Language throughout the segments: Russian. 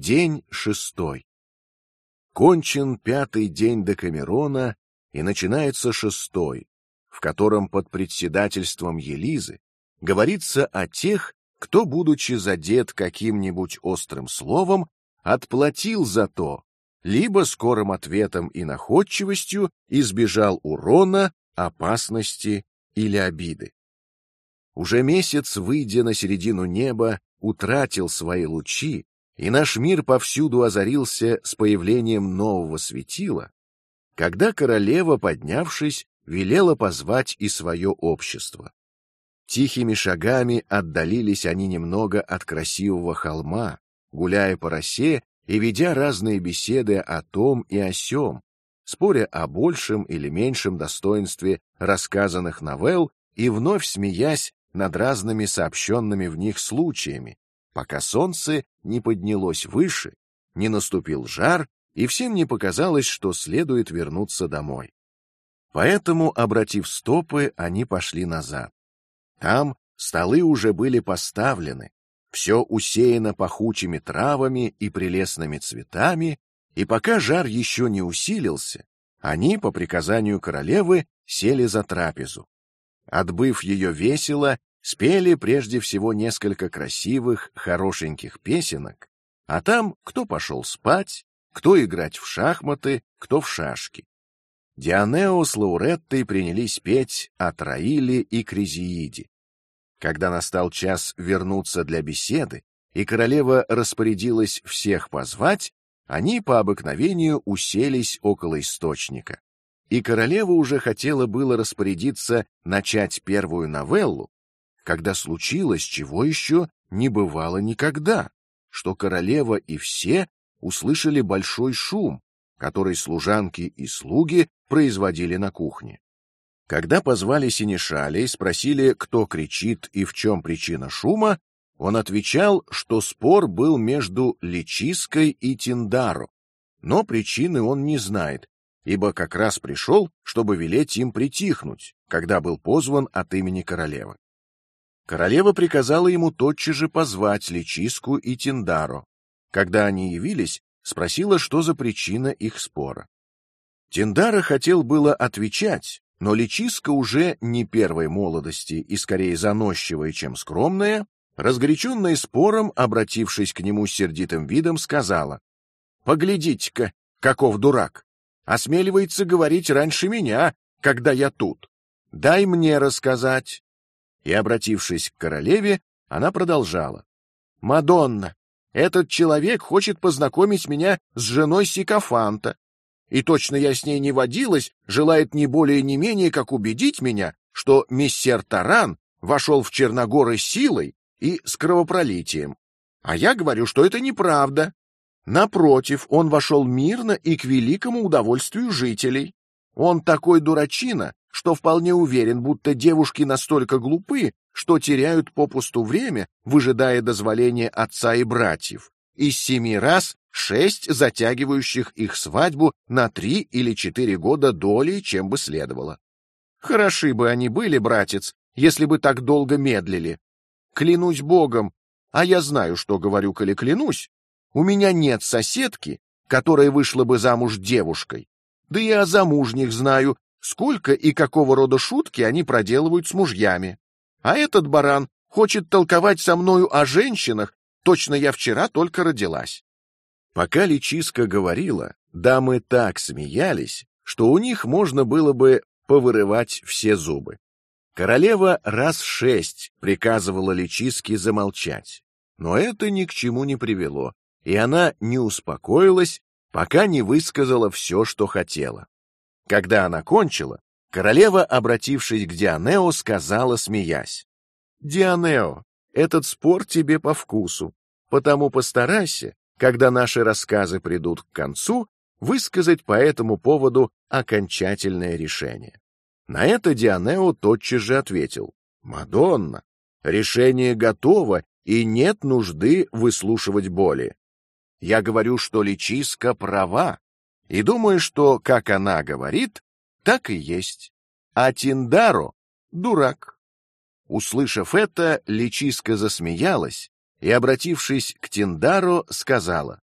День шестой. Кончен пятый день Декамерона, и начинается шестой, в котором под председательством Елизы говорится о тех, кто, будучи задет каким-нибудь острым словом, отплатил за то, либо скорым ответом и находчивостью избежал урона, опасности или обиды. Уже месяц, выйдя на середину неба, утратил свои лучи, и наш мир повсюду озарился с появлением нового светила, когда королева, поднявшись, велела позвать и свое общество. Тихими шагами отдалились они немного от красивого холма, гуляя по росе и ведя разные беседы о том и о сём, споря о большем или меньшем достоинстве рассказанных новелл и вновь смеясь над разными сообщенными в них случаями, пока солнце не поднялось выше, не наступил жар и всем не показалось, что следует вернуться домой. Поэтому, обратив стопы, они пошли назад. Там столы уже были поставлены, все усеяно пахучими травами и прелестными цветами, и пока жар еще не усилился, они по приказанию королевы сели за трапезу. Отбыв ее весело, спели прежде всего несколько красивых, хорошеньких песенок, а там кто пошел спать, кто играть в шахматы, кто в шашки. Дионео с Лауреттой принялись петь о Троиле и Кризииде. Когда настал час вернуться для беседы, и королева распорядилась всех позвать, они по обыкновению уселись около источника. И королева уже хотела было распорядиться начать первую новеллу, когда случилось, чего еще не бывало никогда, что королева и все услышали большой шум, который служанки и слуги производили на кухне. Когда позвали синешаля и спросили, кто кричит и в чем причина шума, он отвечал, что спор был между Личиской и Тиндаро, но причины он не знает, ибо как раз пришел, чтобы велеть им притихнуть, когда был позван от имени королевы. Королева приказала ему тотчас же позвать Личиску и Тиндаро. Когда они явились, спросила, что за причина их спора. Тиндара хотел было отвечать, но Личиска уже не первой молодости и скорее заносчивая, чем скромная, разгоряченная спором, обратившись к нему сердитым видом, сказала: "Поглядите-ка, каков дурак! Осмеливается говорить раньше меня, когда я тут. Дай мне рассказать". И обратившись к королеве, она продолжала: "Мадонна, этот человек хочет познакомить меня с женой Сикофанта, и точно я с ней не водилась, желает не более не менее как убедить меня, что мессер Таран вошел в Черногоры силой и с кровопролитием. А я говорю, что это неправда. Напротив, он вошел мирно и к великому удовольствию жителей. Он такой дурачина, что вполне уверен, будто девушки настолько глупы, что теряют попусту время, выжидая дозволения отца и братьев. Из семи раз шесть затягивающих их свадьбу на три или четыре года долей, чем бы следовало. Хороши бы они были, братец, если бы так долго медлили. Клянусь Богом, а я знаю, что говорю, коли клянусь. У меня нет соседки, которая вышла бы замуж девушкой. Да и о замужних знаю, сколько и какого рода шутки они проделывают с мужьями. А этот баран хочет толковать со мною о женщинах, точно я вчера только родилась. Пока Личиска говорила, дамы так смеялись, что у них можно было бы повырывать все зубы. Королева раз шесть приказывала Личиске замолчать, но это ни к чему не привело, и она не успокоилась, пока не высказала все, что хотела. Когда она кончила, королева, обратившись к Дианео, сказала, смеясь: "Дианео, этот спор тебе по вкусу, потому постарайся, когда наши рассказы придут к концу, высказать по этому поводу окончательное решение". На это Дианео тотчас же ответил: "Мадонна, решение готово и нет нужды выслушивать боли. Я говорю, что Личиска права, и думаю, что как она говорит, так и есть. А Тиндаро дурак. Услышав это, Личиска засмеялась и, обратившись к Тиндаро, сказала: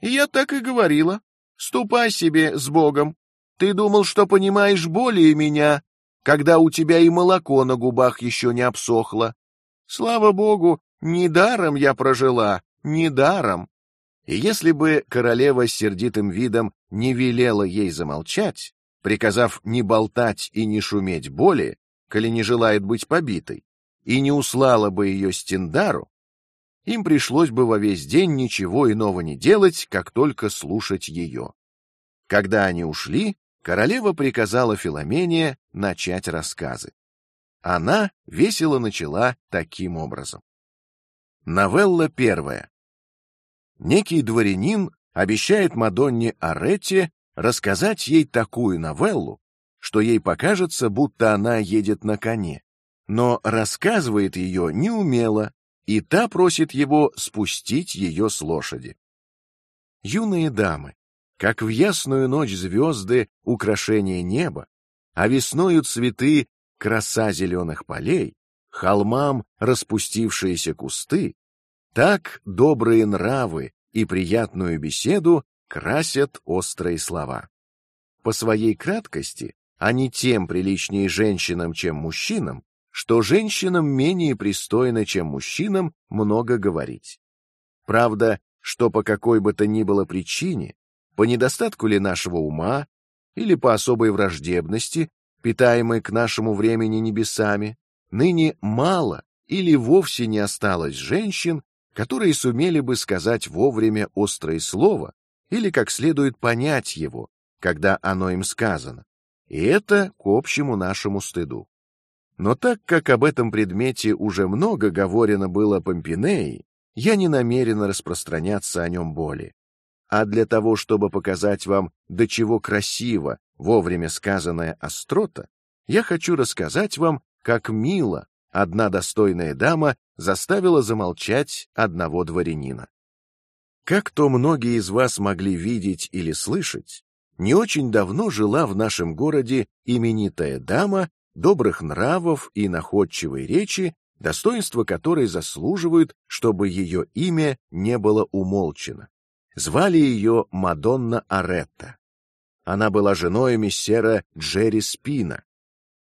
Я так и говорила. Ступай себе с Богом. Ты думал, что понимаешь более меня, когда у тебя и молоко на губах еще не обсохло. Слава Богу, недаром я прожила, недаром. И если бы королева с сердитым видом не велела ей замолчать, приказав не болтать и не шуметь более, коли не желает быть побитой, и не услала бы ее Стендару, им пришлось бы во весь день ничего иного не делать, как только слушать ее. Когда они ушли, королева приказала Филомене начать рассказы. Она весело начала таким образом. Новелла первая. Некий дворянин обещает Мадонне Аретте рассказать ей такую новеллу, что ей покажется, будто она едет на коне, но рассказывает ее неумело, и та просит его спустить ее с лошади. Юные дамы, как в ясную ночь звезды украшение неба, а весною цветы краса зеленых полей, холмам распустившиеся кусты, так добрые нравы и приятную беседу красят острые слова. По своей краткости они тем приличнее женщинам, чем мужчинам, что женщинам менее пристойно, чем мужчинам, много говорить. Правда, что по какой бы то ни было причине, по недостатку ли нашего ума или по особой враждебности, питаемой к нашему времени небесами, ныне мало или вовсе не осталось женщин, которые сумели бы сказать вовремя острое слово или как следует понять его, когда оно им сказано. И это к общему нашему стыду. Но так как об этом предмете уже много говорено было Помпинеи, я не намерен распространяться о нем более. А для того, чтобы показать вам, до чего красиво вовремя сказанная острота, я хочу рассказать вам, как мило одна достойная дама заставила замолчать одного дворянина. Как то многие из вас могли видеть или слышать, не очень давно жила в нашем городе именитая дама добрых нравов и находчивой речи, достоинства которой заслуживают, чтобы ее имя не было умолчено. Звали ее Мадонна Аретта. Она была женой мессера Джерри Спина.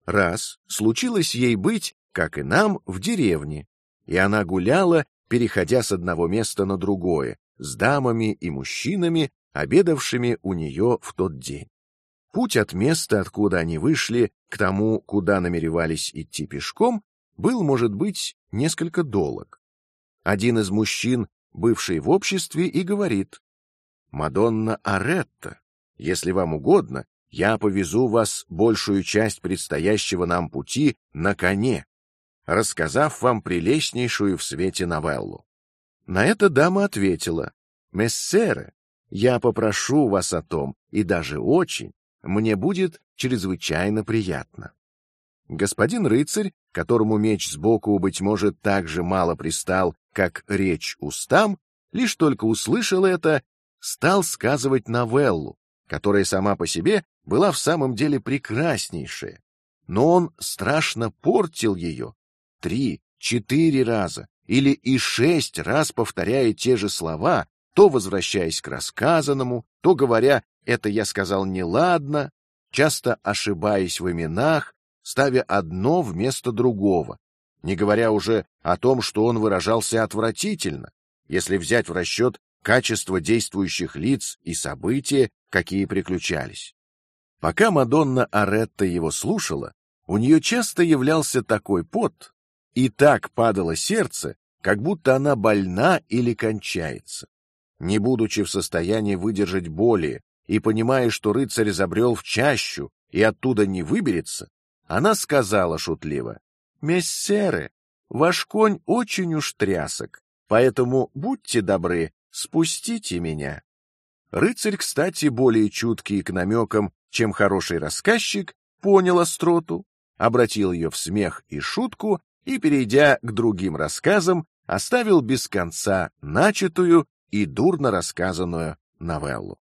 Раз случилось ей быть, как и нам, в деревне, и она гуляла, переходя с одного места на другое, с дамами и мужчинами, обедавшими у нее в тот день. Путь от места, откуда они вышли, к тому, куда намеревались идти пешком, был, может быть, несколько долг. Один из мужчин, бывший в обществе, и говорит: "Мадонна Аретта, если вам угодно, я повезу вас большую часть предстоящего нам пути на коне рассказав вам прелестнейшую в свете новеллу. На это дама ответила: "Мессере, я попрошу вас о том, и даже очень. Мне будет чрезвычайно приятно". Господин рыцарь, которому меч сбоку быть может так же мало пристал, как речь устам, лишь только услышал это, стал сказывать новеллу, которая сама по себе была в самом деле прекраснейшая, но он страшно портил ее три, четыре раза или и шесть раз повторяя те же слова, то возвращаясь к рассказанному, то говоря это я сказал неладно, часто ошибаясь в именах, ставя одно вместо другого, не говоря уже о том, что он выражался отвратительно, если взять в расчет качество действующих лиц и события, какие приключались. Пока Мадонна Аретта его слушала, у нее часто являлся такой пот, и так падало сердце, как будто она больна или кончается. Не будучи в состоянии выдержать боли и понимая, что рыцарь забрел в чащу и оттуда не выберется, она сказала шутливо: "Мессеры, ваш конь очень уж трясок, поэтому будьте добры, спустите меня". Рыцарь, кстати, более чуткий к намекам, чем хороший рассказчик, понял остроту, обратил ее в смех и шутку и, перейдя к другим рассказам, оставил без конца начатую и дурно рассказанную новеллу.